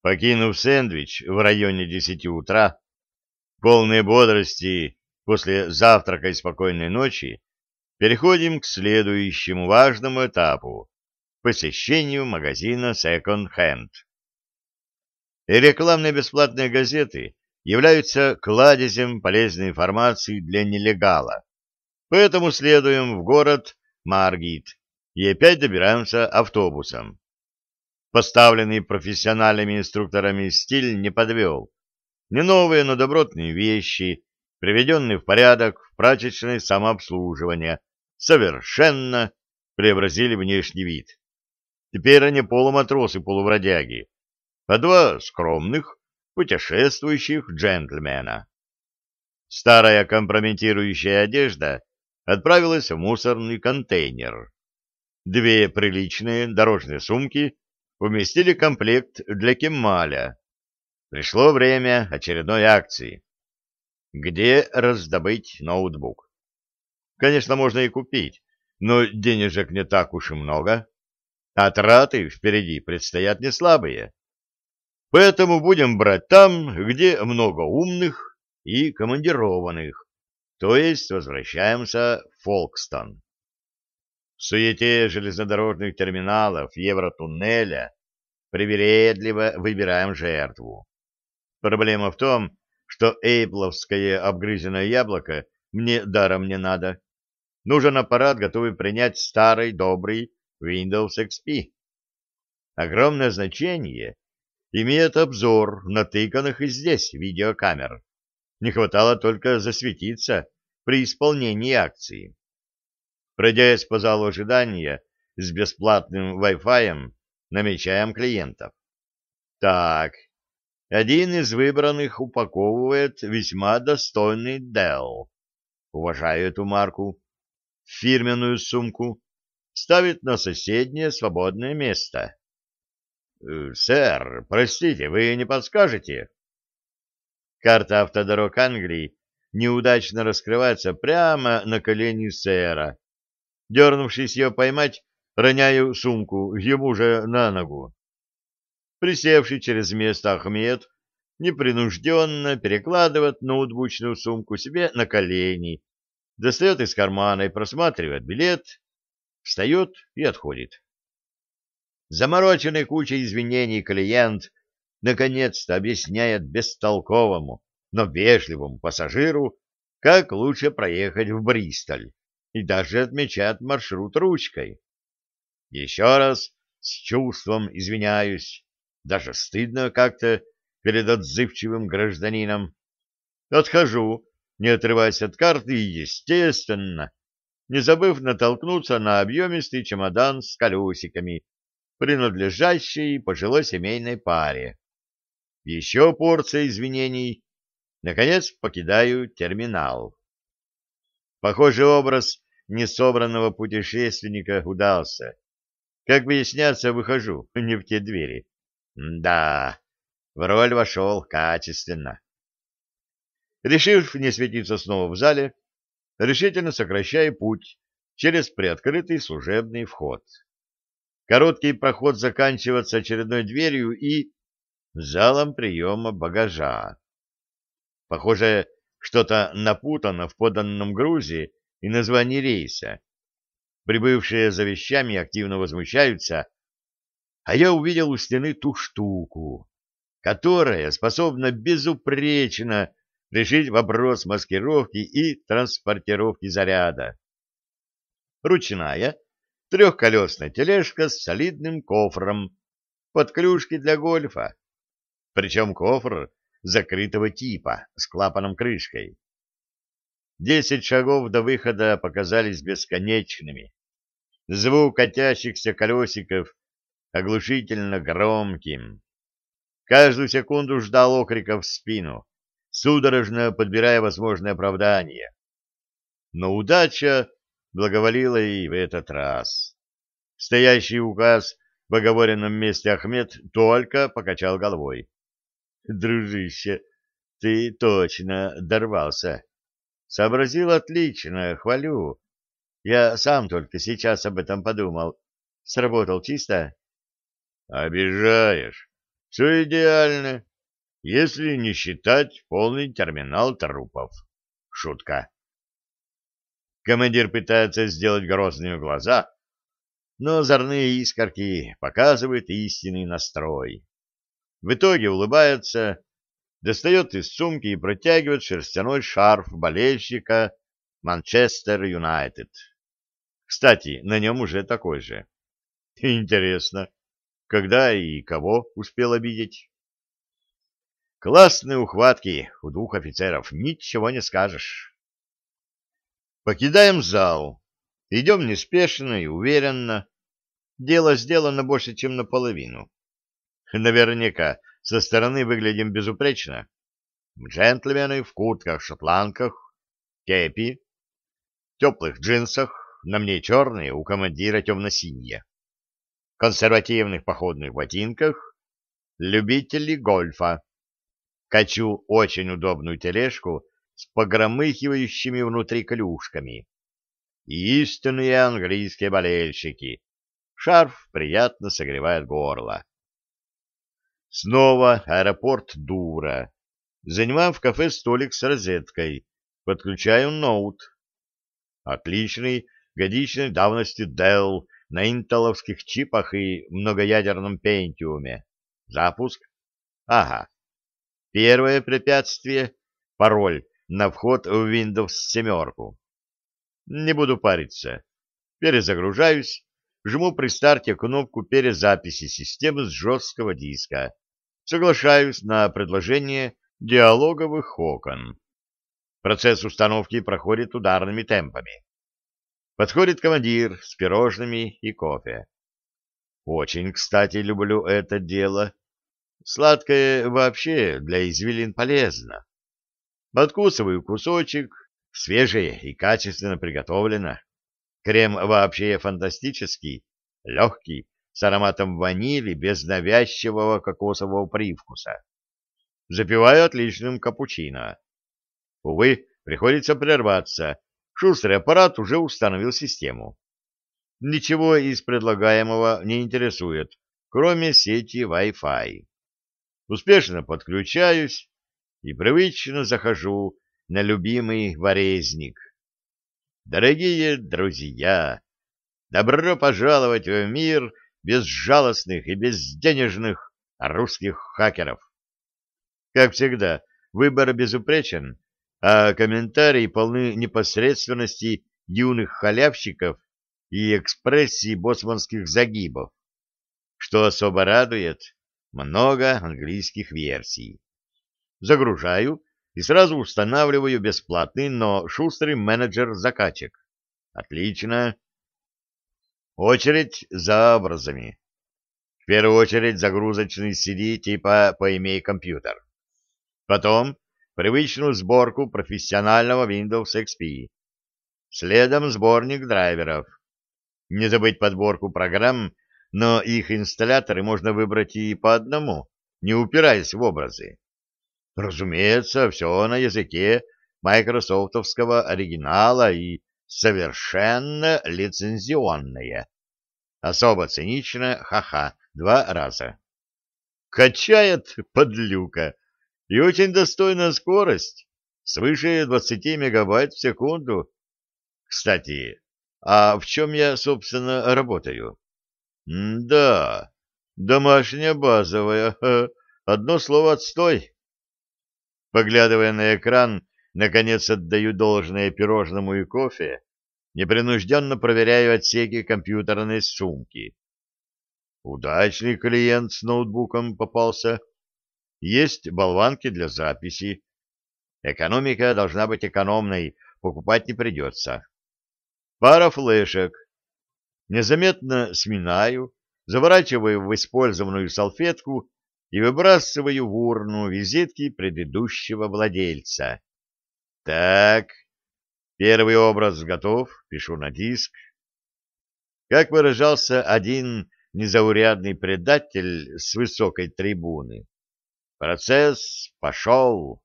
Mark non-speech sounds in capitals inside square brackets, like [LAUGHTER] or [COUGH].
Покинув сэндвич в районе десяти утра, полные бодрости после завтрака и спокойной ночи, переходим к следующему важному этапу — посещению магазина Second Hand. И рекламные бесплатные газеты являются кладезем полезной информации для нелегала. Поэтому следуем в город Маргит и опять добираемся автобусом. Поставленный профессиональными инструкторами стиль не подвел. Не новые, но добротные вещи, приведенные в порядок в прачечное самообслуживание, совершенно преобразили внешний вид. Теперь они полуматросы-полувродяги, а два скромных, путешествующих джентльмена. Старая компрометирующая одежда отправилась в мусорный контейнер. Две приличные дорожные сумки уместили комплект для Кемаля. Пришло время очередной акции. Где раздобыть ноутбук? Конечно, можно и купить, но денежек не так уж и много, а траты впереди предстоят не слабые. Поэтому будем брать там, где много умных и командированных, то есть возвращаемся в Фолкстон. В суете железнодорожных терминалов Евротуннеля привередливо выбираем жертву. Проблема в том, что эйпловское обгрызенное яблоко мне даром не надо. Нужен аппарат, готовый принять старый добрый Windows XP. Огромное значение имеет обзор натыканных и здесь видеокамер. Не хватало только засветиться при исполнении акции. Пройдясь по залу ожидания с бесплатным Wi-Fi, намечаем клиентов. Так, один из выбранных упаковывает весьма достойный Dell. Уважаю эту марку. Фирменную сумку ставит на соседнее свободное место. Э, «Сэр, простите, вы не подскажете?» Карта автодорог Англии неудачно раскрывается прямо на колени сэра. Дернувшись ее поймать, роняю сумку ему же на ногу. Присевший через место Ахмед непринужденно перекладывает ноутбучную сумку себе на колени, достает из кармана и просматривает билет, встает и отходит. Замороченный кучей извинений клиент наконец-то объясняет бестолковому, но вежливому пассажиру, как лучше проехать в Бристоль, и даже отмечает маршрут ручкой. Еще раз с чувством извиняюсь, даже стыдно как-то перед отзывчивым гражданином. Отхожу, не отрываясь от карты естественно, не забыв натолкнуться на объемистый чемодан с колесиками, принадлежащей пожилой семейной паре. Еще порция извинений. Наконец покидаю терминал. Похожий образ несобранного путешественника удался. Как выясняется, выхожу [LAUGHS] не в те двери. Да, в роль вошел качественно. Решив не светиться снова в зале, решительно сокращаю путь через приоткрытый служебный вход. Короткий проход заканчивается очередной дверью и залом приема багажа. Похоже, что-то напутано в поданном грузе и названии рейса. Прибывшие за вещами активно возмущаются, а я увидел у стены ту штуку, которая способна безупречно решить вопрос маскировки и транспортировки заряда. Ручная, трехколесная тележка с солидным кофром, под клюшки для гольфа. Причем кофр закрытого типа, с клапаном крышкой. Десять шагов до выхода показались бесконечными. Звук катящихся колесиков оглушительно громким. Каждую секунду ждал окриков в спину, судорожно подбирая возможное оправдание. Но удача благоволила и в этот раз. Стоящий указ в оговоренном месте Ахмед только покачал головой. — Дружище, ты точно дорвался. Сообразил отлично, хвалю. Я сам только сейчас об этом подумал. Сработал чисто? — Обижаешь. Все идеально, если не считать полный терминал трупов. Шутка. Командир пытается сделать грозные глаза, но озорные искорки показывают истинный настрой. В итоге улыбается, достает из сумки и протягивает шерстяной шарф болельщика Манчестер Юнайтед. Кстати, на нем уже такой же. Интересно, когда и кого успел обидеть? Классные ухватки у двух офицеров, ничего не скажешь. Покидаем зал. Идем неспешно и уверенно. Дело сделано больше, чем наполовину. Наверняка со стороны выглядим безупречно. Джентльмены в куртках-шотландках, кепи, теплых джинсах, на мне черные, у командира темно-синие, консервативных походных ботинках, любители гольфа. Качу очень удобную тележку с погромыхивающими внутри клюшками. Истинные английские болельщики. Шарф приятно согревает горло. Снова аэропорт Дура. Занимаем в кафе столик с розеткой. Подключаю ноут. Отличный годичной давности Dell на интеловских чипах и многоядерном пентиуме. Запуск? Ага. Первое препятствие — пароль на вход в Windows 7. Не буду париться. Перезагружаюсь, жму при старте кнопку перезаписи системы с жесткого диска. Соглашаюсь на предложение диалоговых окон. Процесс установки проходит ударными темпами. Подходит командир с пирожными и кофе. Очень, кстати, люблю это дело. Сладкое вообще для извилин полезно. Откусываю кусочек, свежее и качественно приготовлено. Крем вообще фантастический, легкий, с ароматом ванили, без навязчивого кокосового привкуса. Запиваю отличным капучино. Увы, приходится прерваться. Шустрый аппарат уже установил систему. Ничего из предлагаемого не интересует, кроме сети Wi-Fi. Успешно подключаюсь и привычно захожу на любимый варезник. Дорогие друзья, добро пожаловать в мир безжалостных и безденежных русских хакеров. Как всегда, выбор безупречен, а комментарии полны непосредственности юных халявщиков и экспрессии боцманских загибов. Что особо радует, много английских версий. Загружаю и сразу устанавливаю бесплатный, но шустрый менеджер закачек. Отлично. Очередь за образами. В первую очередь загрузочный CD типа «Поимей компьютер». Потом привычную сборку профессионального Windows XP. Следом сборник драйверов. Не забыть подборку программ, но их инсталляторы можно выбрать и по одному, не упираясь в образы. Разумеется, все на языке майкрософтовского оригинала и совершенно лицензионное. Особо цинично, ха-ха, два раза. Качает подлюка и очень достойная скорость, свыше 20 мегабайт в секунду. Кстати, а в чем я, собственно, работаю? Да, домашняя базовая, одно слово отстой. Поглядывая на экран, наконец отдаю должное пирожному и кофе, непринужденно проверяю отсеки компьютерной сумки. Удачный клиент с ноутбуком попался. Есть болванки для записи. Экономика должна быть экономной, покупать не придется. Пара флешек. Незаметно сминаю, заворачиваю в использованную салфетку и выбрасываю в урну визитки предыдущего владельца. Так, первый образ готов, пишу на диск. Как выражался один незаурядный предатель с высокой трибуны, Процесс пошел.